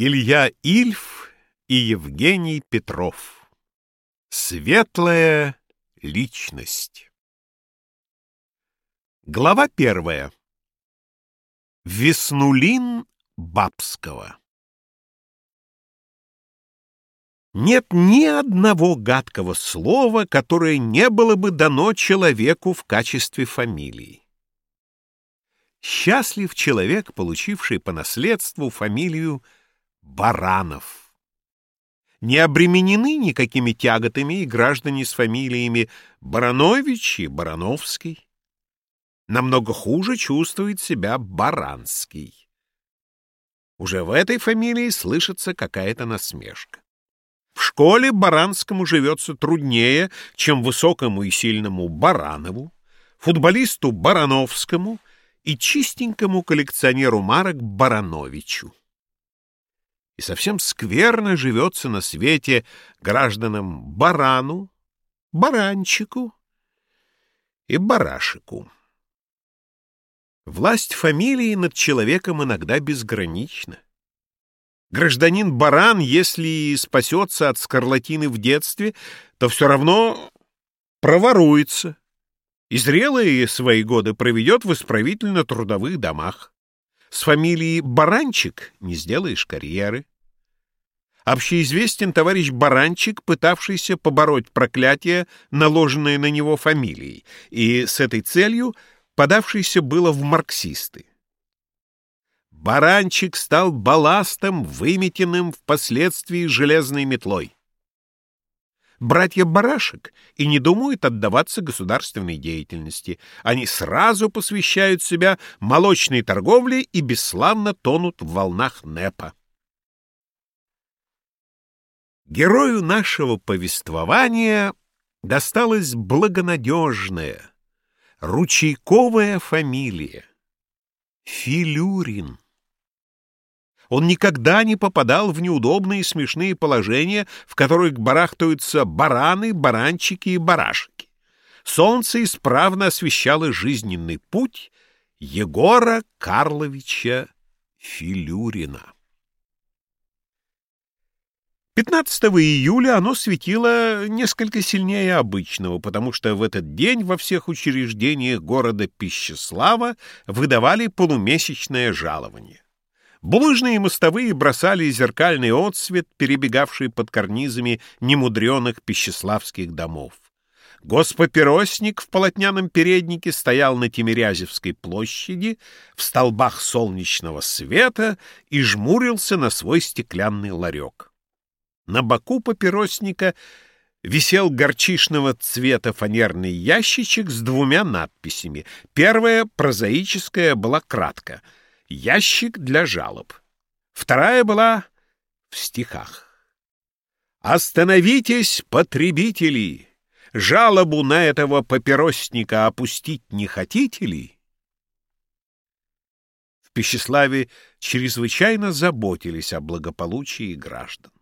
Илья Ильф и Евгений Петров. Светлая личность. Глава первая. Веснулин Бабского. Нет ни одного гадкого слова, которое не было бы дано человеку в качестве фамилии. Счастлив человек, получивший по наследству фамилию Баранов. Не обременены никакими тяготами и граждане с фамилиями Баранович и Барановский. Намного хуже чувствует себя Баранский. Уже в этой фамилии слышится какая-то насмешка. В школе Баранскому живется труднее, чем высокому и сильному Баранову, футболисту Барановскому и чистенькому коллекционеру марок Барановичу и совсем скверно живется на свете гражданам барану, баранчику и барашику. Власть фамилии над человеком иногда безгранична. Гражданин баран, если и спасется от скарлатины в детстве, то все равно проворуется и зрелые свои годы проведет в исправительно-трудовых домах. С фамилией Баранчик не сделаешь карьеры. Общеизвестен товарищ Баранчик, пытавшийся побороть проклятие, наложенное на него фамилией, и с этой целью подавшийся было в марксисты. Баранчик стал балластом, выметенным впоследствии железной метлой. Братья Барашек и не думают отдаваться государственной деятельности. Они сразу посвящают себя молочной торговле и бесславно тонут в волнах НЭПа. Герою нашего повествования досталась благонадежная, ручейковая фамилия — Филюрин. Он никогда не попадал в неудобные смешные положения, в которых барахтаются бараны, баранчики и барашки. Солнце исправно освещало жизненный путь Егора Карловича Филюрина. 15 июля оно светило несколько сильнее обычного, потому что в этот день во всех учреждениях города Пищеслава выдавали полумесячное жалование. Булыжные мостовые бросали зеркальный отсвет, перебегавший под карнизами немудреных пищеславских домов. Госпапиросник в полотняном переднике стоял на Тимирязевской площади в столбах солнечного света и жмурился на свой стеклянный ларек. На боку папиросника висел горчишного цвета фанерный ящичек с двумя надписями. Первая, прозаическая, была кратко — ящик для жалоб. Вторая была в стихах. «Остановитесь, потребители! Жалобу на этого папиросника опустить не хотите ли?» В Пищеславе чрезвычайно заботились о благополучии граждан.